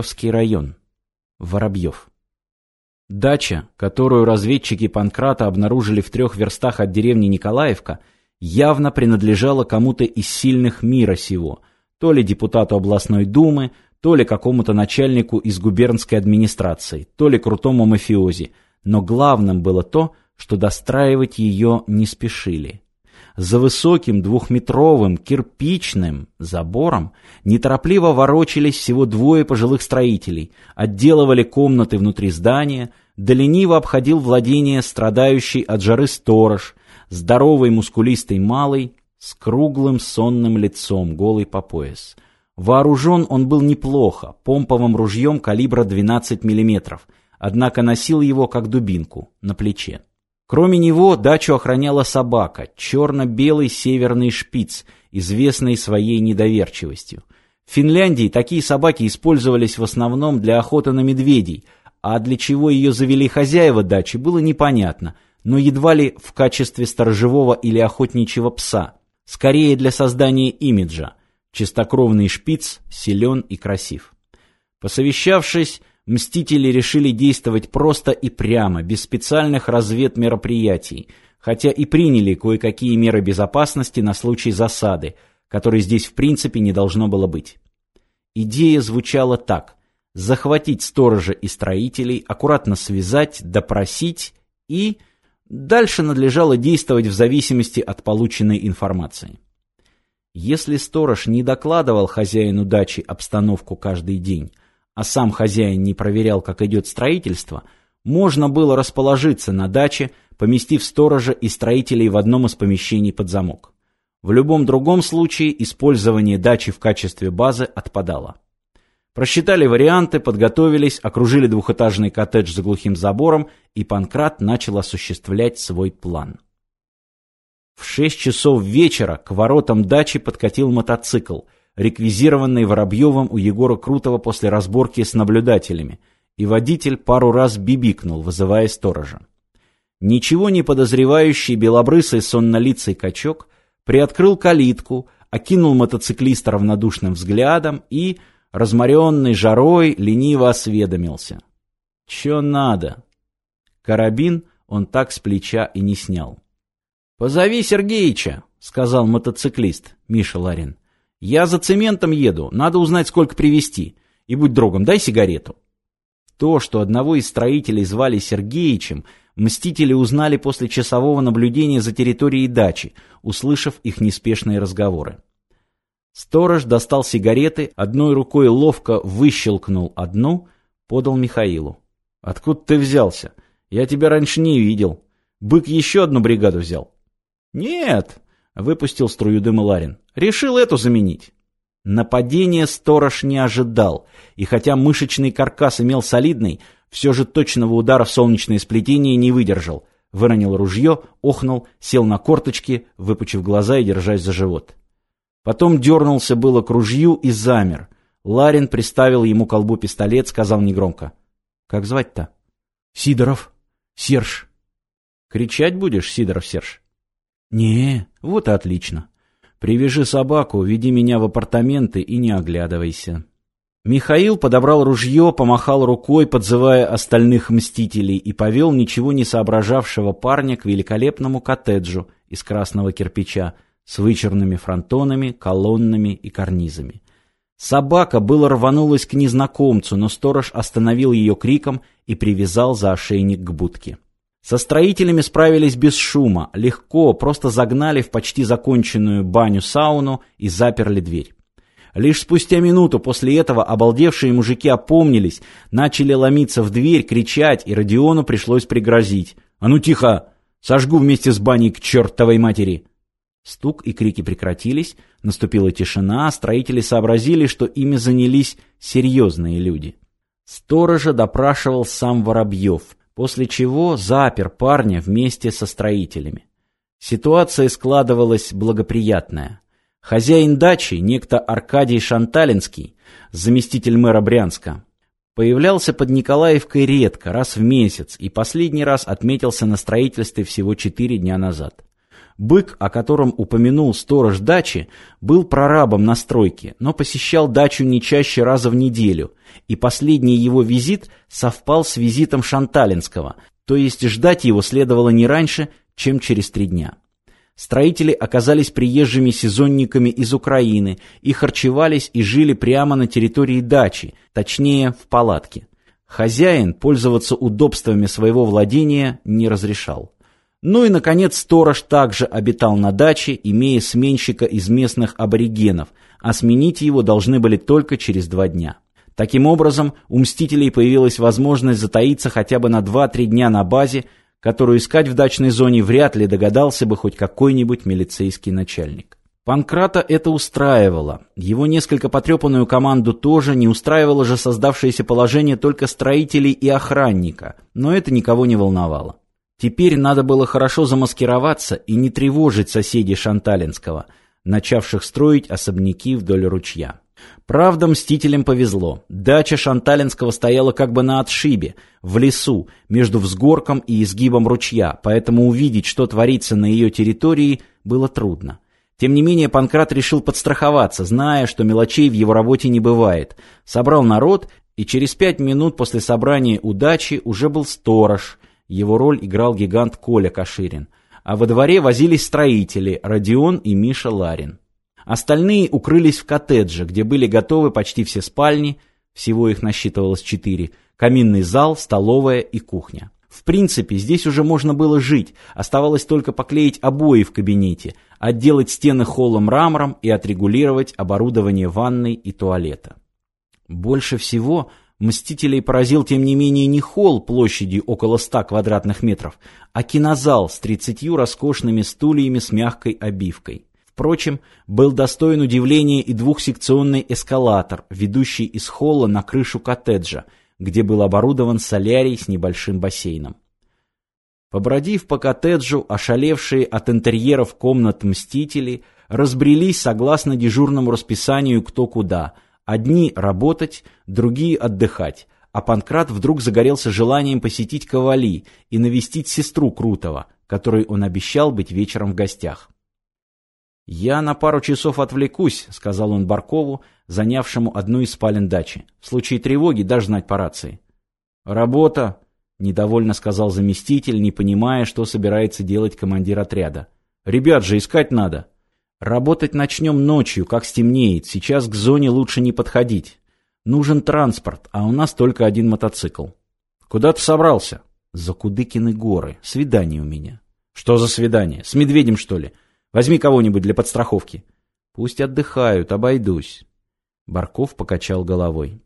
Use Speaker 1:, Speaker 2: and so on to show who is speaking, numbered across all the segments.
Speaker 1: Жуковский район. Воробьев. Дача, которую разведчики Панкрата обнаружили в трех верстах от деревни Николаевка, явно принадлежала кому-то из сильных мира сего, то ли депутату областной думы, то ли какому-то начальнику из губернской администрации, то ли крутому мафиози, но главным было то, что достраивать ее не спешили. За высоким двухметровым кирпичным забором неторопливо ворочались всего двое пожилых строителей, отделывали комнаты внутри здания, да лениво обходил владение страдающий от жары сторож, здоровый мускулистый малый, с круглым сонным лицом, голый по пояс. Вооружен он был неплохо, помповым ружьем калибра 12 мм, однако носил его как дубинку, на плече. Кроме него дачу охраняла собака, черно-белый северный шпиц, известный своей недоверчивостью. В Финляндии такие собаки использовались в основном для охоты на медведей, а для чего ее завели хозяева дачи, было непонятно, но едва ли в качестве сторожевого или охотничьего пса. Скорее для создания имиджа. Чистокровный шпиц силен и красив. Посовещавшись, Мстители решили действовать просто и прямо, без специальных разведмероприятий, хотя и приняли кое-какие меры безопасности на случай засады, которой здесь в принципе не должно было быть. Идея звучала так: захватить сторожа и строителей, аккуратно связать, допросить и дальше надлежало действовать в зависимости от полученной информации. Если сторож не докладывал хозяину дачи обстановку каждый день, а сам хозяин не проверял, как идет строительство, можно было расположиться на даче, поместив сторожа и строителей в одном из помещений под замок. В любом другом случае использование дачи в качестве базы отпадало. Просчитали варианты, подготовились, окружили двухэтажный коттедж за глухим забором, и Панкрат начал осуществлять свой план. В шесть часов вечера к воротам дачи подкатил мотоцикл – реквизированный Воробьевым у Егора Крутого после разборки с наблюдателями, и водитель пару раз бибикнул, вызывая сторожа. Ничего не подозревающий белобрысый соннолицый качок приоткрыл калитку, окинул мотоциклиста равнодушным взглядом и, разморенный жарой, лениво осведомился. «Чё надо?» Карабин он так с плеча и не снял. «Позови Сергеича», — сказал мотоциклист Миша Ларин. Я за цементом еду, надо узнать, сколько привезти. И будь другом, дай сигарету. То, что одного из строителей звали Сергеичем, мстители узнали после часового наблюдения за территорией дачи, услышав их неспешные разговоры. Сторож достал сигареты, одной рукой ловко выщелкнул одну, подал Михаилу. «Откуда ты взялся? Я тебя раньше не видел. Бык еще одну бригаду взял». «Нет, Выпустил струю дыма Ларин. Решил эту заменить. Нападение сторож не ожидал, и хотя мышечный каркас имел солидный, все же точного удара в солнечное сплетение не выдержал. Выронил ружье, охнул, сел на корточки, выпучив глаза и держась за живот. Потом дернулся было к ружью и замер. Ларин приставил ему колбу пистолет, сказал негромко. «Как звать-то?» «Сидоров. Серж». «Кричать будешь, Сидоров Серж?» «Не, вот и отлично. Привяжи собаку, веди меня в апартаменты и не оглядывайся». Михаил подобрал ружье, помахал рукой, подзывая остальных мстителей, и повел ничего не соображавшего парня к великолепному коттеджу из красного кирпича с вычерными фронтонами, колоннами и карнизами. Собака было рванулась к незнакомцу, но сторож остановил ее криком и привязал за ошейник к будке. Со строителями справились без шума, легко, просто загнали в почти законченную баню-сауну и заперли дверь. Лишь спустя минуту после этого обалдевшие мужики опомнились, начали ломиться в дверь, кричать, и Родиону пришлось пригрозить. «А ну тихо! Сожгу вместе с баней к чертовой матери!» Стук и крики прекратились, наступила тишина, строители сообразили, что ими занялись серьезные люди. Сторожа допрашивал сам Воробьев – после чего запер парня вместе со строителями. Ситуация складывалась благоприятная. Хозяин дачи, некто Аркадий Шанталинский, заместитель мэра Брянска, появлялся под Николаевкой редко, раз в месяц, и последний раз отметился на строительстве всего четыре дня назад. Бык, о котором упомянул сторож дачи, был прорабом на стройке, но посещал дачу не чаще раза в неделю, и последний его визит совпал с визитом Шанталинского, то есть ждать его следовало не раньше, чем через три дня. Строители оказались приезжими сезонниками из Украины и харчевались и жили прямо на территории дачи, точнее, в палатке. Хозяин пользоваться удобствами своего владения не разрешал. Ну и, наконец, сторож также обитал на даче, имея сменщика из местных аборигенов, а сменить его должны были только через два дня. Таким образом, у Мстителей появилась возможность затаиться хотя бы на 2-3 дня на базе, которую искать в дачной зоне вряд ли догадался бы хоть какой-нибудь милицейский начальник. Панкрата это устраивало. Его несколько потрепанную команду тоже не устраивало же создавшееся положение только строителей и охранника, но это никого не волновало. Теперь надо было хорошо замаскироваться и не тревожить соседей Шанталинского, начавших строить особняки вдоль ручья. Правда, мстителям повезло. Дача Шанталинского стояла как бы на отшибе, в лесу, между взгорком и изгибом ручья, поэтому увидеть, что творится на ее территории, было трудно. Тем не менее, Панкрат решил подстраховаться, зная, что мелочей в его работе не бывает. Собрал народ, и через пять минут после собрания удачи уже был сторож – его роль играл гигант Коля Каширин. А во дворе возились строители Родион и Миша Ларин. Остальные укрылись в коттедже, где были готовы почти все спальни, всего их насчитывалось четыре, каминный зал, столовая и кухня. В принципе, здесь уже можно было жить, оставалось только поклеить обои в кабинете, отделать стены холлом мрамором и отрегулировать оборудование ванной и туалета. Больше всего Мстителей поразил, тем не менее, не холл площадью около ста квадратных метров, а кинозал с тридцатью роскошными стульями с мягкой обивкой. Впрочем, был достоин удивления и двухсекционный эскалатор, ведущий из холла на крышу коттеджа, где был оборудован солярий с небольшим бассейном. Побродив по коттеджу, ошалевшие от интерьеров комнат мстители разбрелись согласно дежурному расписанию кто куда – Одни работать, другие отдыхать, а Панкрат вдруг загорелся желанием посетить Ковали и навестить сестру Крутого, которой он обещал быть вечером в гостях. «Я на пару часов отвлекусь», — сказал он Баркову, занявшему одну из спален дачи. «В случае тревоги даже знать по рации». «Работа», — недовольно сказал заместитель, не понимая, что собирается делать командир отряда. «Ребят же искать надо». Работать начнем ночью, как стемнеет. Сейчас к зоне лучше не подходить. Нужен транспорт, а у нас только один мотоцикл. Куда ты собрался? За Кудыкины горы. Свидание у меня. Что за свидание? С медведем, что ли? Возьми кого-нибудь для подстраховки. Пусть отдыхают, обойдусь. Барков покачал головой.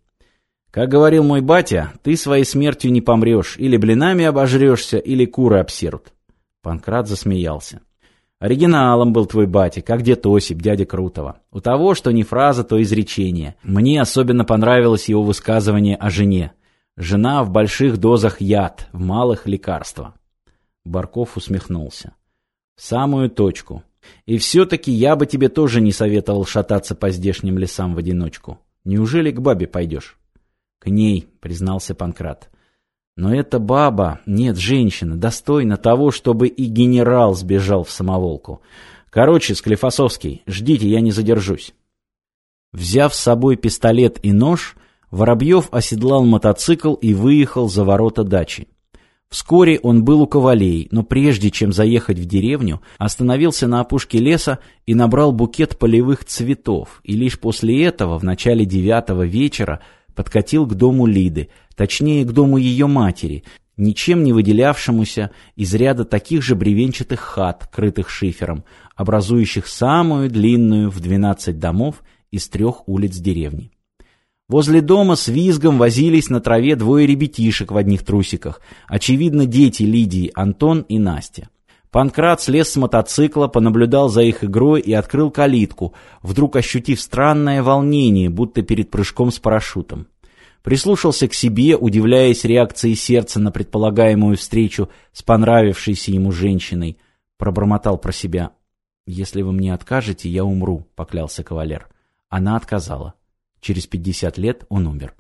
Speaker 1: Как говорил мой батя, ты своей смертью не помрешь. Или блинами обожрешься, или куры обсерут. Панкрат засмеялся. Оригиналом был твой батя, как дед Осип, дядя Крутого. У того, что не фраза, то изречение. Мне особенно понравилось его высказывание о жене. Жена в больших дозах яд, в малых лекарства. Барков усмехнулся. В самую точку. И все-таки я бы тебе тоже не советовал шататься по здешним лесам в одиночку. Неужели к бабе пойдешь? К ней, признался Панкрат. Но эта баба, нет, женщина, достойна того, чтобы и генерал сбежал в самоволку. Короче, Склифосовский, ждите, я не задержусь. Взяв с собой пистолет и нож, Воробьев оседлал мотоцикл и выехал за ворота дачи. Вскоре он был у ковалей, но прежде чем заехать в деревню, остановился на опушке леса и набрал букет полевых цветов, и лишь после этого, в начале девятого вечера, подкатил к дому Лиды, точнее к дому ее матери, ничем не выделявшемуся из ряда таких же бревенчатых хат, крытых шифером, образующих самую длинную в 12 домов из трех улиц деревни. Возле дома с визгом возились на траве двое ребятишек в одних трусиках, очевидно, дети Лидии, Антон и Настя. Панкрат слез с мотоцикла, понаблюдал за их игрой и открыл калитку, вдруг ощутив странное волнение, будто перед прыжком с парашютом. Прислушался к себе, удивляясь реакции сердца на предполагаемую встречу с понравившейся ему женщиной. Пробормотал про себя. «Если вы мне откажете, я умру», — поклялся кавалер. Она отказала. Через пятьдесят лет он умер.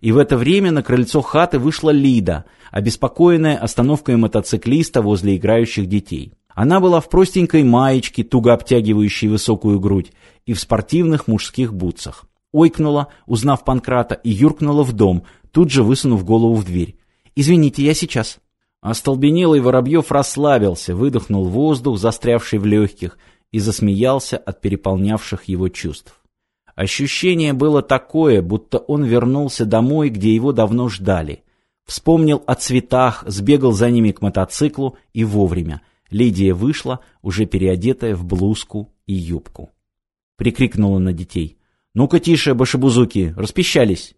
Speaker 1: И в это время на крыльцо хаты вышла Лида, обеспокоенная остановкой мотоциклиста возле играющих детей. Она была в простенькой маечке, туго обтягивающей высокую грудь, и в спортивных мужских бутсах. Ойкнула, узнав Панкрата, и юркнула в дом, тут же высунув голову в дверь. «Извините, я сейчас». Остолбенелый Воробьев расслабился, выдохнул воздух, застрявший в легких, и засмеялся от переполнявших его чувств. Ощущение было такое, будто он вернулся домой, где его давно ждали. Вспомнил о цветах, сбегал за ними к мотоциклу и вовремя. Лидия вышла, уже переодетая в блузку и юбку. Прикрикнула на детей. «Ну-ка тише, башебузуки, распищались!»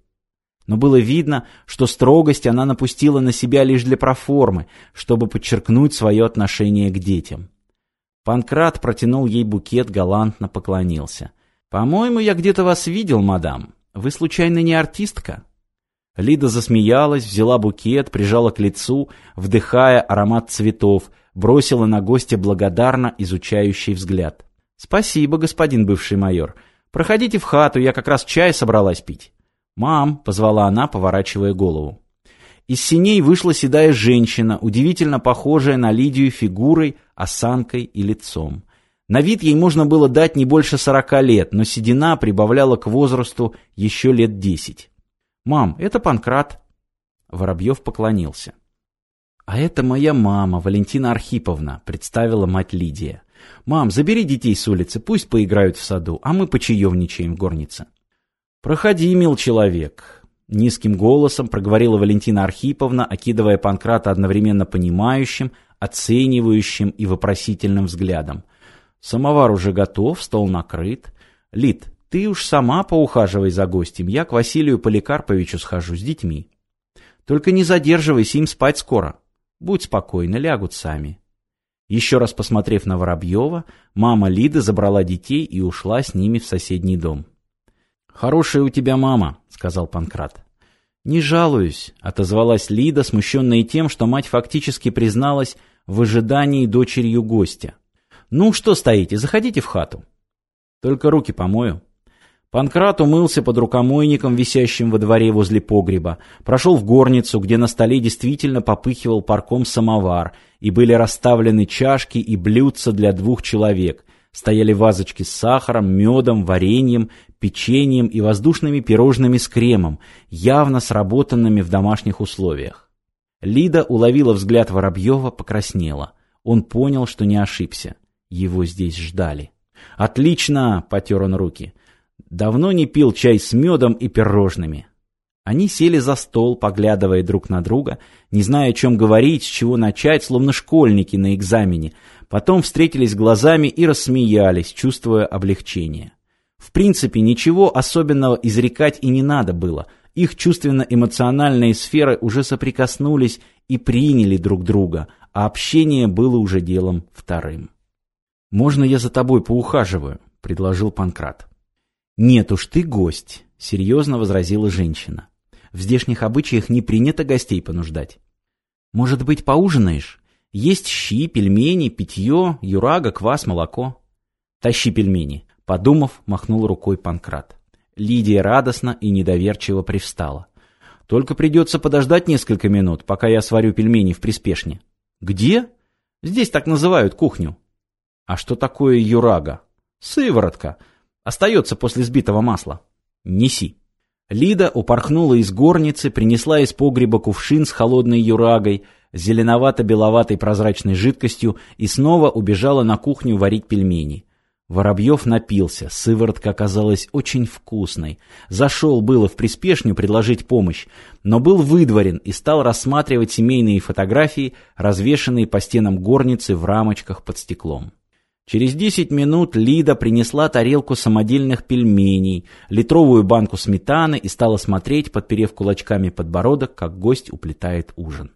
Speaker 1: Но было видно, что строгость она напустила на себя лишь для проформы, чтобы подчеркнуть свое отношение к детям. Панкрат протянул ей букет, галантно поклонился. «По-моему, я где-то вас видел, мадам. Вы, случайно, не артистка?» Лида засмеялась, взяла букет, прижала к лицу, вдыхая аромат цветов, бросила на гостя благодарно изучающий взгляд. «Спасибо, господин бывший майор. Проходите в хату, я как раз чай собралась пить». «Мам!» — позвала она, поворачивая голову. Из синей вышла седая женщина, удивительно похожая на Лидию фигурой, осанкой и лицом. На вид ей можно было дать не больше сорока лет, но седина прибавляла к возрасту еще лет десять. «Мам, это Панкрат». Воробьев поклонился. «А это моя мама, Валентина Архиповна», — представила мать Лидия. «Мам, забери детей с улицы, пусть поиграют в саду, а мы почаевничаем в горнице». «Проходи, мил человек», — низким голосом проговорила Валентина Архиповна, окидывая Панкрата одновременно понимающим, оценивающим и вопросительным взглядом. «Самовар уже готов, стол накрыт. Лид, ты уж сама поухаживай за гостем, я к Василию Поликарповичу схожу с детьми. Только не задерживайся, им спать скоро. Будь спокойна, лягут сами». Еще раз посмотрев на Воробьева, мама Лиды забрала детей и ушла с ними в соседний дом. «Хорошая у тебя мама», — сказал Панкрат. «Не жалуюсь», — отозвалась Лида, смущенная тем, что мать фактически призналась в ожидании дочерью гостя. «Ну, что стоите, заходите в хату». «Только руки помою». Панкрат умылся под рукомойником, висящим во дворе возле погреба, прошел в горницу, где на столе действительно попыхивал парком самовар, и были расставлены чашки и блюдца для двух человек, стояли вазочки с сахаром, медом, вареньем, печеньем и воздушными пирожными с кремом, явно сработанными в домашних условиях. Лида уловила взгляд Воробьева, покраснела. Он понял, что не ошибся. Его здесь ждали. «Отлично!» — потер он руки. «Давно не пил чай с медом и пирожными». Они сели за стол, поглядывая друг на друга, не зная, о чем говорить, с чего начать, словно школьники на экзамене. Потом встретились глазами и рассмеялись, чувствуя облегчение. В принципе, ничего особенного изрекать и не надо было. Их чувственно-эмоциональные сферы уже соприкоснулись и приняли друг друга, а общение было уже делом вторым. «Можно я за тобой поухаживаю?» — предложил Панкрат. «Нет уж, ты гость», — серьезно возразила женщина. В здешних обычаях не принято гостей понуждать. Может быть, поужинаешь? Есть щи, пельмени, питье, юрага, квас, молоко. Тащи пельмени. Подумав, махнул рукой Панкрат. Лидия радостно и недоверчиво привстала. Только придется подождать несколько минут, пока я сварю пельмени в приспешне. Где? Здесь так называют кухню. А что такое юрага? Сыворотка. Остается после сбитого масла. Неси. Лида упорхнула из горницы, принесла из погреба кувшин с холодной юрагой, зеленовато-беловатой прозрачной жидкостью и снова убежала на кухню варить пельмени. Воробьев напился, сыворотка оказалась очень вкусной. Зашел было в приспешню предложить помощь, но был выдворен и стал рассматривать семейные фотографии, развешанные по стенам горницы в рамочках под стеклом. Через десять минут Лида принесла тарелку самодельных пельменей, литровую банку сметаны и стала смотреть, подперев кулачками подбородок, как гость уплетает ужин.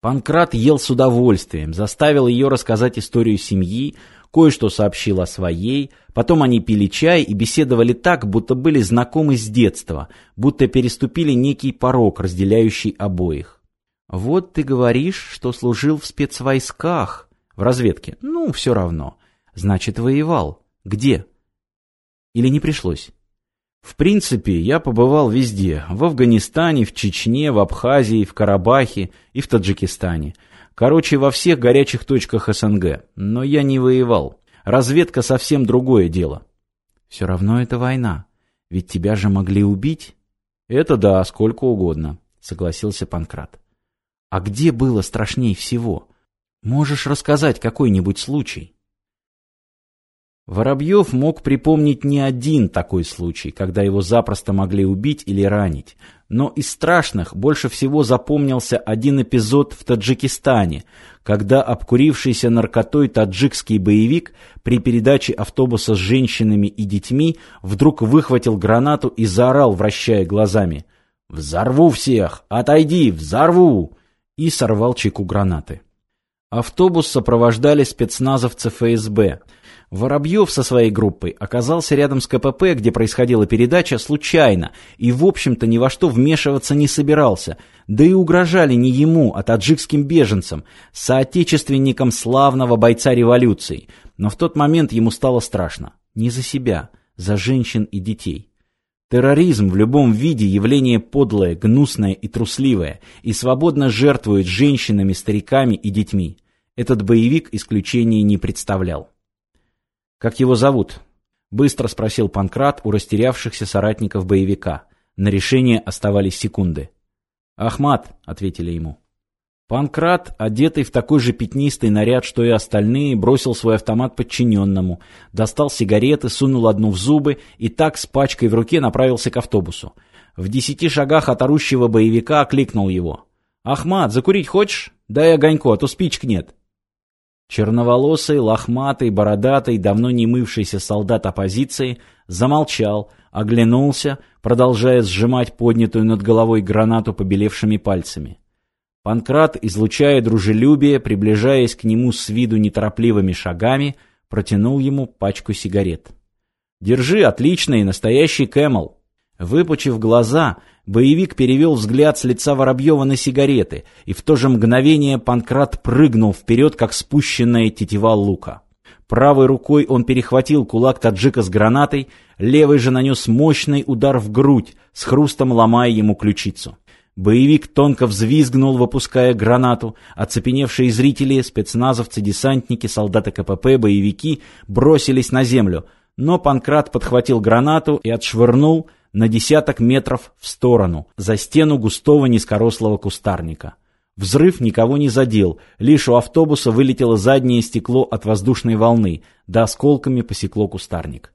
Speaker 1: Панкрат ел с удовольствием, заставил ее рассказать историю семьи, кое-что сообщил о своей, потом они пили чай и беседовали так, будто были знакомы с детства, будто переступили некий порог, разделяющий обоих. «Вот ты говоришь, что служил в спецвойсках, в разведке. Ну, все равно. Значит, воевал. Где? Или не пришлось? В принципе, я побывал везде. В Афганистане, в Чечне, в Абхазии, в Карабахе и в Таджикистане. Короче, во всех горячих точках СНГ. Но я не воевал. Разведка совсем другое дело.
Speaker 2: Все равно это война. Ведь тебя же могли убить?
Speaker 1: Это да, сколько угодно, согласился Панкрат.
Speaker 2: А где было страшней всего? Можешь рассказать какой-нибудь случай?
Speaker 1: Воробьев мог припомнить не один такой случай, когда его запросто могли убить или ранить. Но из страшных больше всего запомнился один эпизод в Таджикистане, когда обкурившийся наркотой таджикский боевик при передаче автобуса с женщинами и детьми вдруг выхватил гранату и заорал, вращая глазами «Взорву всех! Отойди! Взорву!» и сорвал чеку гранаты. Автобус сопровождали спецназовцы ФСБ – Воробьев со своей группой оказался рядом с КПП, где происходила передача, случайно, и, в общем-то, ни во что вмешиваться не собирался, да и угрожали не ему, а таджикским беженцам, соотечественникам славного бойца революции. Но в тот момент ему стало страшно. Не за себя, за женщин и детей. Терроризм в любом виде явление подлое, гнусное и трусливое, и свободно жертвует женщинами, стариками и детьми. Этот боевик исключения не представлял. «Как его зовут?» — быстро спросил Панкрат у растерявшихся соратников боевика. На решение оставались секунды. «Ахмат», — ответили ему. Панкрат, одетый в такой же пятнистый наряд, что и остальные, бросил свой автомат подчиненному, достал сигареты, сунул одну в зубы и так с пачкой в руке направился к автобусу. В десяти шагах от орущего боевика окликнул его. «Ахмат, закурить хочешь? Дай огоньку, а то спичек нет». Черноволосый, лохматый, бородатый, давно не мывшийся солдат оппозиции замолчал, оглянулся, продолжая сжимать поднятую над головой гранату побелевшими пальцами. Панкрат, излучая дружелюбие, приближаясь к нему с виду неторопливыми шагами, протянул ему пачку сигарет. «Держи, отличный, настоящий Кэмл!» Выпучив глаза, Боевик перевел взгляд с лица Воробьева на сигареты, и в то же мгновение Панкрат прыгнул вперед, как спущенная тетива лука. Правой рукой он перехватил кулак таджика с гранатой, левой же нанес мощный удар в грудь, с хрустом ломая ему ключицу. Боевик тонко взвизгнул, выпуская гранату. Оцепеневшие зрители, спецназовцы, десантники, солдаты КПП, боевики бросились на землю. Но Панкрат подхватил гранату и отшвырнул, на десяток метров в сторону, за стену густого низкорослого кустарника. Взрыв никого не задел, лишь у автобуса вылетело заднее стекло от воздушной волны, да осколками посекло кустарник.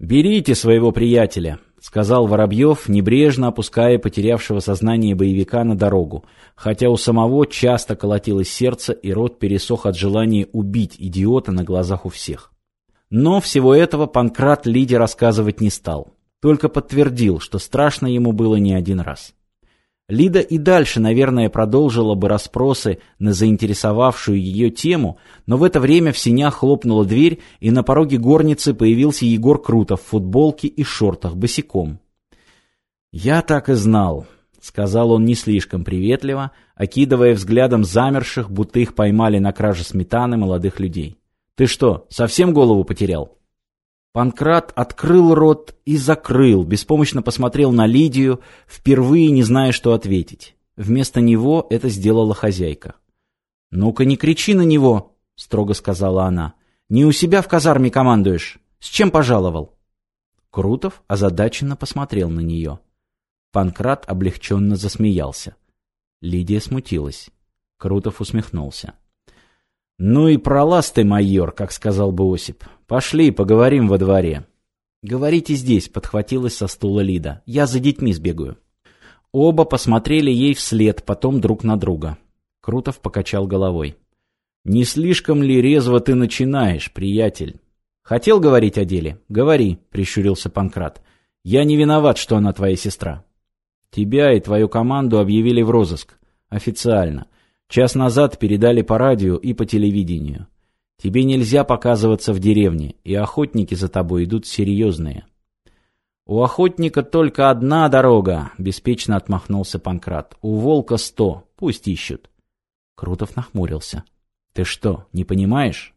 Speaker 1: «Берите своего приятеля», — сказал Воробьев, небрежно опуская потерявшего сознание боевика на дорогу, хотя у самого часто колотилось сердце и рот пересох от желания убить идиота на глазах у всех. Но всего этого Панкрат Лиде рассказывать не стал только подтвердил, что страшно ему было не один раз. Лида и дальше, наверное, продолжила бы расспросы на заинтересовавшую ее тему, но в это время в синях хлопнула дверь, и на пороге горницы появился Егор Крутов в футболке и шортах, босиком. «Я так и знал», — сказал он не слишком приветливо, окидывая взглядом замерших, будто их поймали на краже сметаны молодых людей. «Ты что, совсем голову потерял?» Панкрат открыл рот и закрыл, беспомощно посмотрел на Лидию, впервые не зная, что ответить. Вместо него это сделала хозяйка. «Ну-ка, не кричи на него!» — строго сказала она. «Не у себя в казарме командуешь. С чем пожаловал?» Крутов озадаченно посмотрел на нее. Панкрат облегченно засмеялся. Лидия смутилась. Крутов усмехнулся. «Ну и пролаз ты, майор, как сказал бы Осип. Пошли, поговорим во дворе». «Говорите здесь», — подхватилась со стула Лида. «Я за детьми сбегаю». Оба посмотрели ей вслед, потом друг на друга. Крутов покачал головой. «Не слишком ли резво ты начинаешь, приятель?» «Хотел говорить о деле? Говори», — прищурился Панкрат. «Я не виноват, что она твоя сестра». «Тебя и твою команду объявили в розыск. Официально. Час назад передали по радио и по телевидению. Тебе нельзя показываться в деревне, и охотники за тобой идут серьезные. У охотника только одна дорога, беспечно отмахнулся Панкрат. У волка сто, пусть ищут. Крутов нахмурился. Ты что, не понимаешь?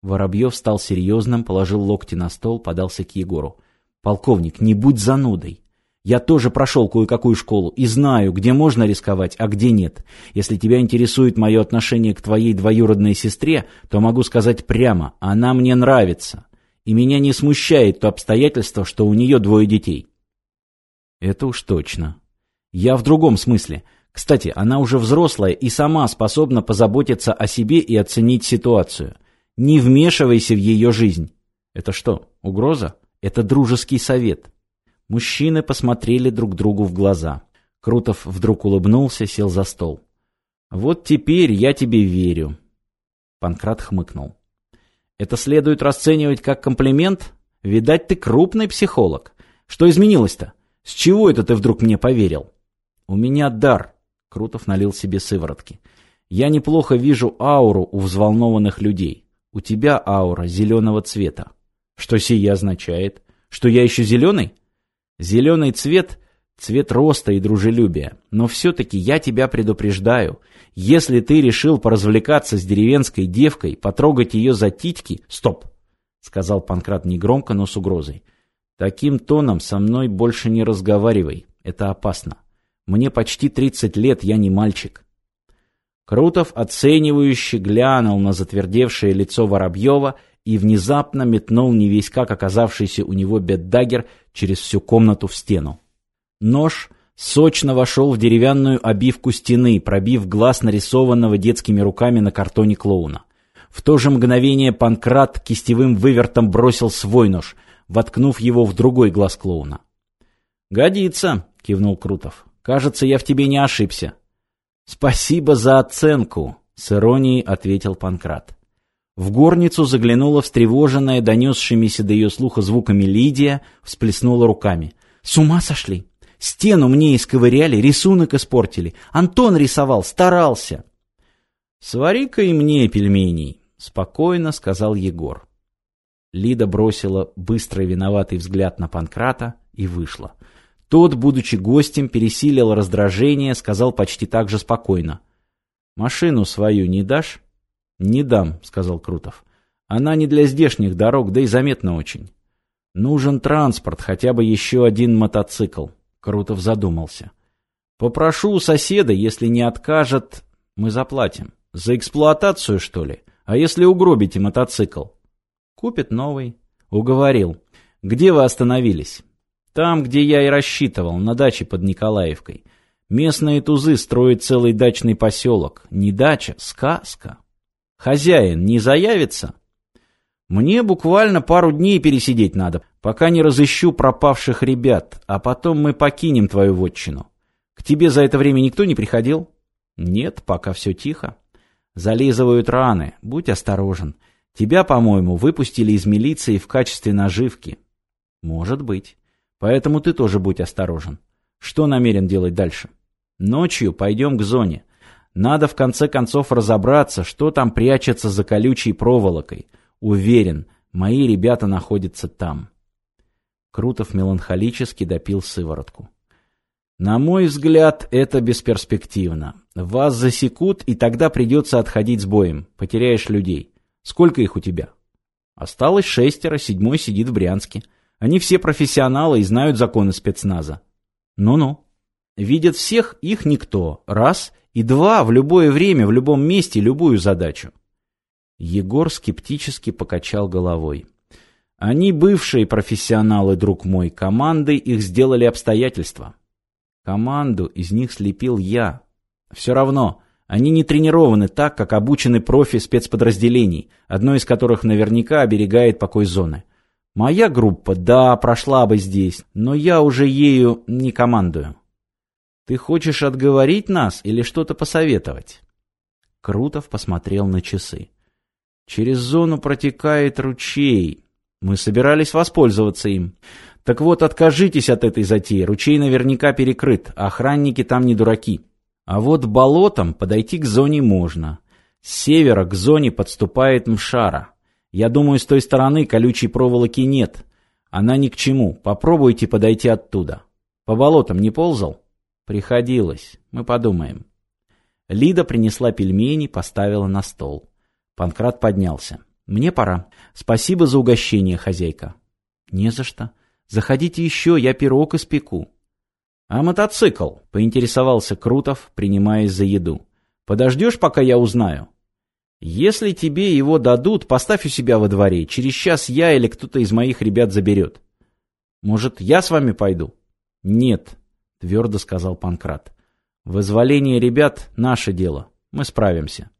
Speaker 1: Воробьев стал серьезным, положил локти на стол, подался к Егору. Полковник, не будь занудой. Я тоже прошел кое-какую школу и знаю, где можно рисковать, а где нет. Если тебя интересует мое отношение к твоей двоюродной сестре, то могу сказать прямо, она мне нравится. И меня не смущает то обстоятельство, что у нее двое детей. Это уж точно. Я в другом смысле. Кстати, она уже взрослая и сама способна позаботиться о себе и оценить ситуацию. Не вмешивайся в ее жизнь. Это что, угроза? Это дружеский совет. Мужчины посмотрели друг другу в глаза. Крутов вдруг улыбнулся, сел за стол. «Вот теперь я тебе верю». Панкрат хмыкнул. «Это следует расценивать как комплимент? Видать, ты крупный психолог. Что изменилось-то? С чего это ты вдруг мне поверил?» «У меня дар», — Крутов налил себе сыворотки. «Я неплохо вижу ауру у взволнованных людей. У тебя аура зеленого цвета. Что сие означает? Что я еще зеленый?» Зеленый цвет — цвет роста и дружелюбия. Но все-таки я тебя предупреждаю. Если ты решил поразвлекаться с деревенской девкой, потрогать ее за титьки... Стоп! — сказал Панкрат негромко, но с угрозой. Таким тоном со мной больше не разговаривай. Это опасно. Мне почти тридцать лет, я не мальчик. Крутов оценивающе глянул на затвердевшее лицо Воробьева и внезапно метнул не весь как оказавшийся у него беддагер через всю комнату в стену. Нож сочно вошел в деревянную обивку стены, пробив глаз нарисованного детскими руками на картоне клоуна. В то же мгновение Панкрат кистевым вывертом бросил свой нож, воткнув его в другой глаз клоуна. «Годится», — кивнул Крутов. «Кажется, я в тебе не ошибся». «Спасибо за оценку», — с иронией ответил Панкрат. В горницу заглянула встревоженная, донесшимися до ее слуха звуками Лидия, всплеснула руками. «С ума сошли! Стену мне исковыряли, рисунок испортили. Антон рисовал, старался!» «Свари-ка и мне пельменей», — спокойно сказал Егор. Лида бросила быстрый виноватый взгляд на Панкрата и вышла. Тот, будучи гостем, пересилил раздражение, сказал почти так же спокойно. «Машину свою не дашь?» «Не дам», — сказал Крутов. «Она не для здешних дорог, да и заметно очень. Нужен транспорт, хотя бы еще один мотоцикл». Крутов задумался. «Попрошу у соседа, если не откажет, мы заплатим. За эксплуатацию, что ли? А если угробите мотоцикл?» «Купит новый». «Уговорил. Где вы остановились?» «Там, где я и рассчитывал, на даче под Николаевкой. Местные тузы строят целый дачный поселок. Не дача, сказка». Хозяин не заявится? Мне буквально пару дней пересидеть надо, пока не разыщу пропавших ребят, а потом мы покинем твою вотчину. К тебе за это время никто не приходил? Нет, пока все тихо. Зализывают раны, будь осторожен. Тебя, по-моему, выпустили из милиции в качестве наживки. Может быть. Поэтому ты тоже будь осторожен. Что намерен делать дальше? Ночью пойдем к зоне. Надо в конце концов разобраться, что там прячется за колючей проволокой. Уверен, мои ребята находятся там. Крутов меланхолически допил сыворотку. На мой взгляд, это бесперспективно. Вас засекут, и тогда придется отходить с боем. Потеряешь людей. Сколько их у тебя? Осталось шестеро, седьмой сидит в Брянске. Они все профессионалы и знают законы спецназа. Ну-ну. Видят всех, их никто. Раз. И два, в любое время, в любом месте, любую задачу. Егор скептически покачал головой. Они бывшие профессионалы, друг мой, командой их сделали обстоятельства. Команду из них слепил я. Все равно, они не тренированы так, как обучены профи спецподразделений, одно из которых наверняка оберегает покой зоны. Моя группа, да, прошла бы здесь, но я уже ею не командую. Ты хочешь отговорить нас или что-то посоветовать? Крутов посмотрел на часы. Через зону протекает ручей. Мы собирались воспользоваться им. Так вот, откажитесь от этой затеи. Ручей наверняка перекрыт, охранники там не дураки. А вот болотом подойти к зоне можно. С севера к зоне подступает Мшара. Я думаю, с той стороны колючей проволоки нет. Она ни к чему. Попробуйте подойти оттуда. По болотам не ползал? Приходилось. Мы подумаем. Лида принесла пельмени, поставила на стол. Панкрат поднялся. Мне пора. Спасибо за угощение, хозяйка. Не за что. Заходите еще, я пирог испеку. «А мотоцикл?» — поинтересовался Крутов, принимаясь за еду. «Подождешь, пока я узнаю?» «Если тебе его дадут, поставь у себя во дворе. Через час я или кто-то из моих ребят заберет». «Может, я с вами пойду?» «Нет», — твердо сказал Панкрат. «Вызволение ребят — наше дело. Мы справимся».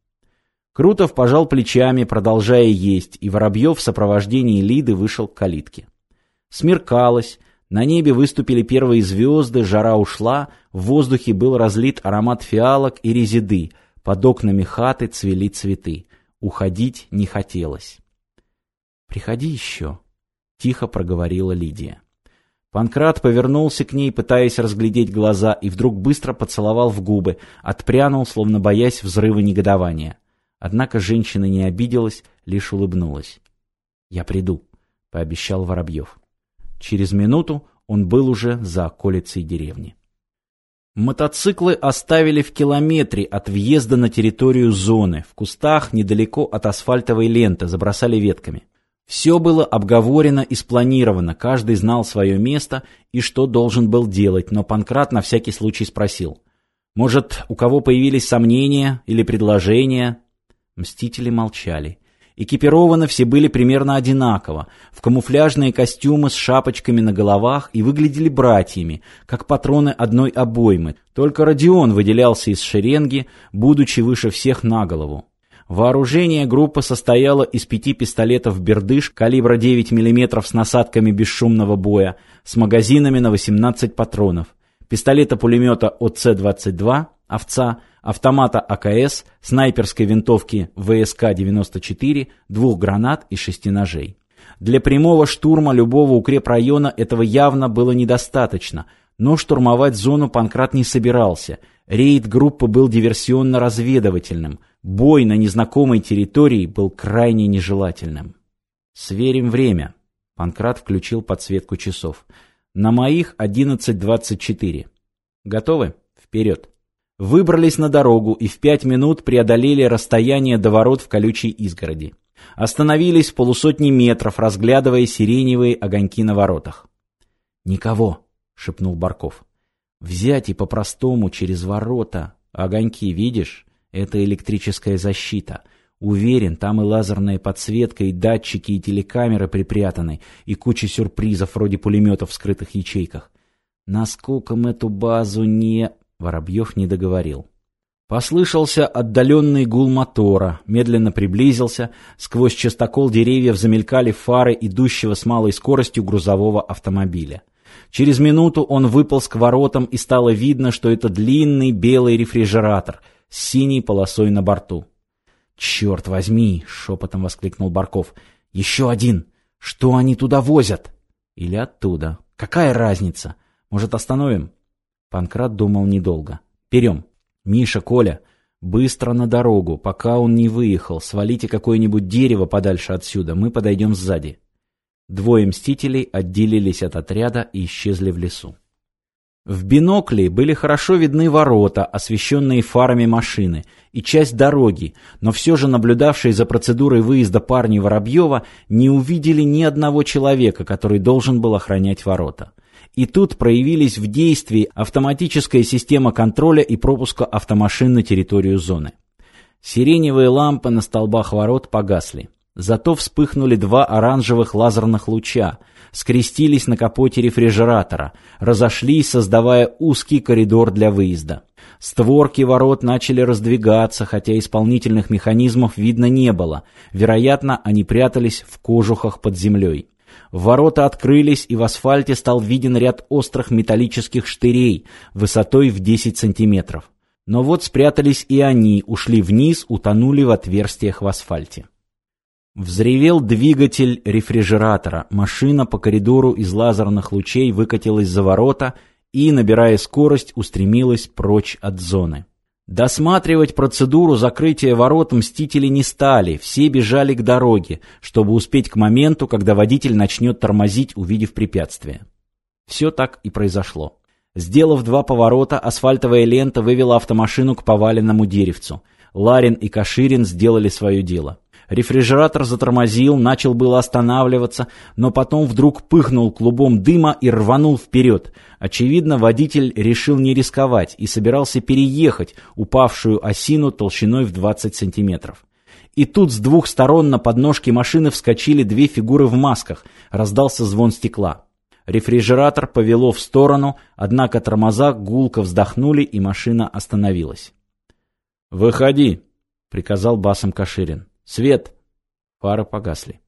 Speaker 1: Крутов пожал плечами, продолжая есть, и Воробьев в сопровождении Лиды вышел к калитке. Смеркалось, на небе выступили первые звезды, жара ушла, в воздухе был разлит аромат фиалок и резиды, под окнами хаты цвели цветы. Уходить не хотелось. «Приходи еще», — тихо проговорила Лидия. Панкрат повернулся к ней, пытаясь разглядеть глаза, и вдруг быстро поцеловал в губы, отпрянул, словно боясь взрыва негодования. Однако женщина не обиделась, лишь улыбнулась. «Я приду», — пообещал Воробьев. Через минуту он был уже за околицей деревни. Мотоциклы оставили в километре от въезда на территорию зоны. В кустах, недалеко от асфальтовой ленты, забросали ветками. Все было обговорено и спланировано, каждый знал свое место и что должен был делать, но Панкрат на всякий случай спросил. «Может, у кого появились сомнения или предложения?» Мстители молчали. Экипированы все были примерно одинаково, в камуфляжные костюмы с шапочками на головах и выглядели братьями, как патроны одной обоймы. Только Родион выделялся из шеренги, будучи выше всех на голову. Вооружение группы состояло из пяти пистолетов «Бердыш» калибра 9 мм с насадками бесшумного боя, с магазинами на 18 патронов, пистолета-пулемета ОЦ-22 «Овца», автомата АКС, снайперской винтовки ВСК-94, двух гранат и шести ножей. Для прямого штурма любого укрепрайона этого явно было недостаточно, но штурмовать зону Панкрат не собирался. Рейд группы был диверсионно-разведывательным. Бой на незнакомой территории был крайне нежелательным. «Сверим время». Панкрат включил подсветку часов. «На моих 11.24. Готовы? Вперед!» Выбрались на дорогу и в пять минут преодолели расстояние до ворот в колючей изгороди. Остановились в полусотни метров, разглядывая сиреневые огоньки на воротах. «Никого!» — шепнул Барков. «Взять и по-простому через ворота. Огоньки, видишь? Это электрическая защита. Уверен, там и лазерная подсветка, и датчики, и телекамеры припрятаны, и куча сюрпризов вроде пулеметов в скрытых ячейках. Наскоком эту базу не...» Воробьев не договорил. Послышался отдаленный гул мотора, медленно приблизился, сквозь частокол деревьев замелькали фары идущего с малой скоростью грузового автомобиля. Через минуту он выполз к воротам, и стало видно, что это длинный белый рефрижератор с синей полосой на борту. «Черт возьми!» — шепотом воскликнул Барков. «Еще один! Что они туда возят?» «Или оттуда? Какая разница? Может, остановим?» Панкрат думал недолго. «Берем. Миша, Коля, быстро на дорогу, пока он не выехал. Свалите какое-нибудь дерево подальше отсюда, мы подойдем сзади». Двое мстителей отделились от отряда и исчезли в лесу. В бинокле были хорошо видны ворота, освещенные фарами машины, и часть дороги, но все же наблюдавшие за процедурой выезда парни Воробьева не увидели ни одного человека, который должен был охранять ворота. И тут проявились в действии автоматическая система контроля и пропуска автомашин на территорию зоны. Сиреневые лампы на столбах ворот погасли. Зато вспыхнули два оранжевых лазерных луча, скрестились на капоте рефрижератора, разошлись, создавая узкий коридор для выезда. Створки ворот начали раздвигаться, хотя исполнительных механизмов видно не было. Вероятно, они прятались в кожухах под землей. Ворота открылись, и в асфальте стал виден ряд острых металлических штырей высотой в 10 сантиметров. Но вот спрятались и они, ушли вниз, утонули в отверстиях в асфальте. Взревел двигатель рефрижератора, машина по коридору из лазерных лучей выкатилась за ворота и, набирая скорость, устремилась прочь от зоны. Досматривать процедуру закрытия ворот мстители не стали, все бежали к дороге, чтобы успеть к моменту, когда водитель начнет тормозить, увидев препятствие. Все так и произошло. Сделав два поворота, асфальтовая лента вывела автомашину к поваленному деревцу. Ларин и Каширин сделали свое дело. Рефрижератор затормозил, начал было останавливаться, но потом вдруг пыхнул клубом дыма и рванул вперед. Очевидно, водитель решил не рисковать и собирался переехать упавшую осину толщиной в 20 сантиметров. И тут с двух сторон на подножке машины вскочили две фигуры в масках, раздался звон стекла. Рефрижератор повело в сторону, однако тормоза гулко вздохнули, и машина остановилась. «Выходи!» — приказал басом Каширин. «Свет!» Фары погасли.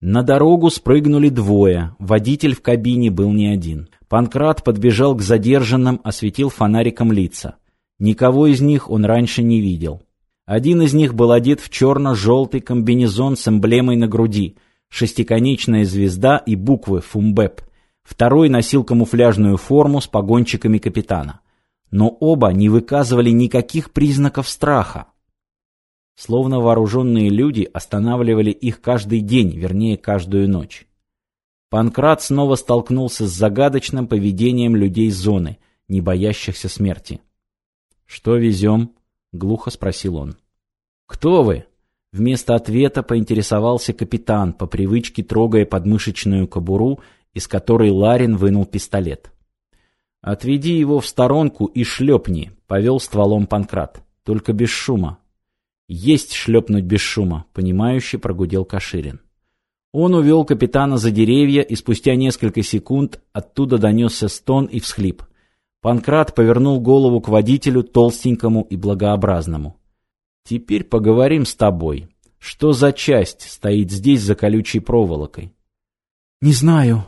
Speaker 1: На дорогу спрыгнули двое, водитель в кабине был не один. Панкрат подбежал к задержанным, осветил фонариком лица. Никого из них он раньше не видел. Один из них был одет в черно-желтый комбинезон с эмблемой на груди, шестиконечная звезда и буквы «Фумбэп». Второй носил камуфляжную форму с погончиками капитана. Но оба не выказывали никаких признаков страха. Словно вооруженные люди останавливали их каждый день, вернее, каждую ночь. Панкрат снова столкнулся с загадочным поведением людей зоны, не боящихся смерти. «Что везем?» — глухо спросил он. «Кто вы?» Вместо ответа поинтересовался капитан, по привычке трогая подмышечную кобуру, из которой Ларин вынул пистолет. «Отведи его в сторонку и шлепни», — повел стволом Панкрат. «Только без шума». «Есть шлепнуть без шума», — понимающе прогудел Каширин. Он увел капитана за деревья, и спустя несколько секунд оттуда донесся стон и всхлип. Панкрат повернул голову к водителю, толстенькому и благообразному. «Теперь поговорим с тобой. Что за часть стоит здесь за колючей проволокой?»
Speaker 2: «Не знаю»,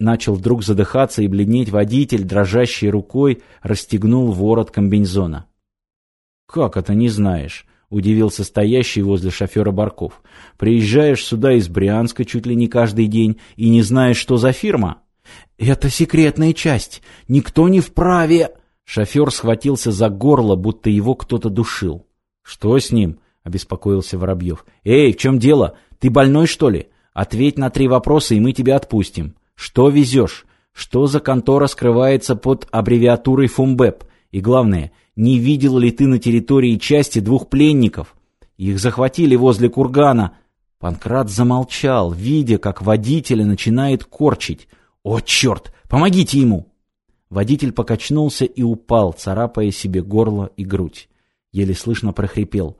Speaker 1: Начал вдруг задыхаться и бледнеть водитель, дрожащей рукой расстегнул ворот комбинезона. «Как это не знаешь?» — удивился стоящий возле шофера Барков. «Приезжаешь сюда из Брянска чуть ли не каждый день и не знаешь, что за фирма?»
Speaker 2: «Это секретная часть. Никто не вправе...»
Speaker 1: Шофер схватился за горло, будто его кто-то душил. «Что с ним?» — обеспокоился Воробьев. «Эй, в чем дело? Ты больной, что ли? Ответь на три вопроса, и мы тебя отпустим. Что везешь? Что за контора скрывается под аббревиатурой ФУМБЭП? И главное, не видел ли ты на территории части двух пленников? Их захватили возле кургана. Панкрат замолчал, видя, как водителя начинает корчить. «О, черт! Помогите ему!» Водитель покачнулся и упал, царапая себе горло и грудь. Еле слышно прохрипел.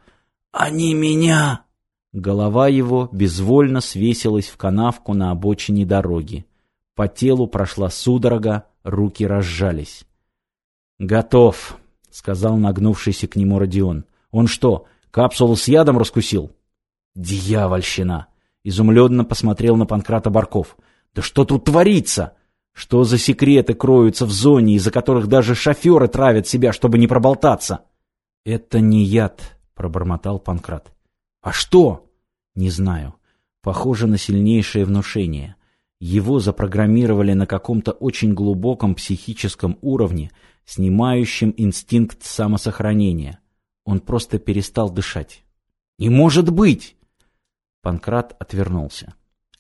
Speaker 2: «Они меня!»
Speaker 1: Голова его безвольно свесилась в канавку на обочине дороги. По телу прошла судорога, руки разжались. «Готов», — сказал нагнувшийся к нему Родион. «Он что, капсулу с ядом раскусил?» «Дьявольщина!» — изумленно посмотрел на Панкрата Барков. «Да что тут творится? Что за секреты кроются в зоне, из-за которых даже шоферы травят себя, чтобы не проболтаться?» «Это не яд», — пробормотал Панкрат. «А что?» «Не знаю. Похоже на сильнейшее внушение. Его запрограммировали на каком-то очень глубоком психическом уровне, снимающем инстинкт самосохранения. Он просто перестал дышать. «Не может быть!» Панкрат отвернулся.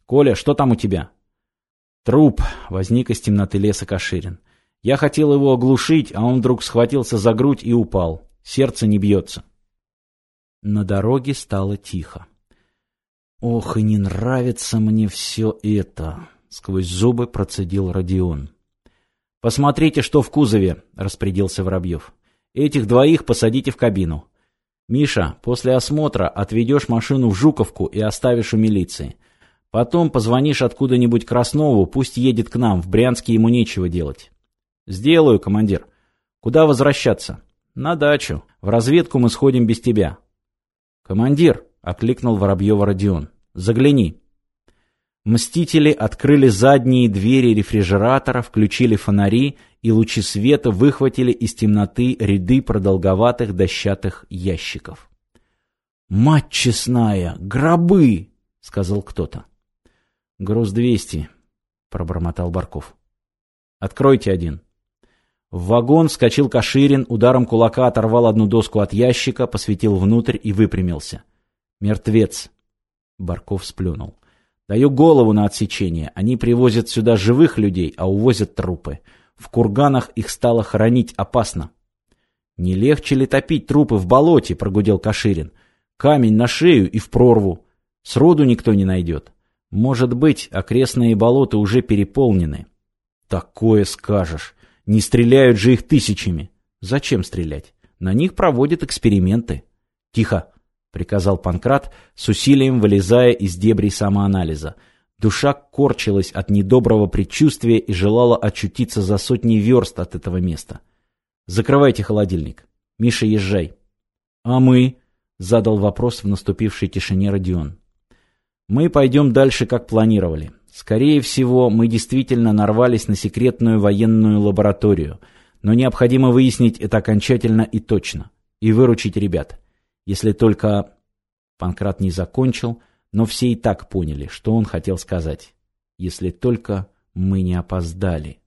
Speaker 1: «Коля, что там у тебя?» «Труп!» — возник из темноты леса Каширин. «Я хотел его оглушить, а он вдруг схватился за грудь и упал. Сердце не бьется». На дороге стало тихо. «Ох, и не нравится мне все это!» — сквозь зубы процедил Родион. «Посмотрите, что в кузове!» — распорядился Воробьев. «Этих двоих посадите в кабину. Миша, после осмотра отведешь машину в Жуковку и оставишь у милиции. Потом позвонишь откуда-нибудь Краснову, пусть едет к нам, в Брянске ему нечего делать». «Сделаю, командир. Куда возвращаться?» «На дачу. В разведку мы сходим без тебя». «Командир!» — окликнул Воробьева Родион. «Загляни». Мстители открыли задние двери рефрижератора, включили фонари, и лучи света выхватили из темноты ряды продолговатых дощатых ящиков. «Мать честная! Гробы!» — сказал кто-то. «Груз двести», — пробормотал Барков. «Откройте один». В вагон вскочил Каширин, ударом кулака оторвал одну доску от ящика, посветил внутрь и выпрямился. «Мертвец!» Барков сплюнул. «Даю голову на отсечение. Они привозят сюда живых людей, а увозят трупы. В курганах их стало хоронить опасно». «Не легче ли топить трупы в болоте?» — прогудел Каширин. Камень на шею и в прорву. Сроду никто не найдет. Может быть, окрестные болота уже переполнены. Такое скажешь. Не стреляют же их тысячами. Зачем стрелять? На них проводят эксперименты. Тихо, приказал Панкрат, с усилием вылезая из дебрей самоанализа. Душа корчилась от недоброго предчувствия и желала очутиться за сотни верст от этого места. Закрывайте холодильник. Миша, езжай. А мы? Задал вопрос в наступившей тишине Родион. Мы пойдем дальше, как планировали. Скорее всего, мы действительно нарвались на секретную военную лабораторию, но необходимо выяснить это окончательно и точно, и выручить ребят. Если только... Панкрат не закончил, но все и так поняли, что он хотел сказать. Если только мы не опоздали.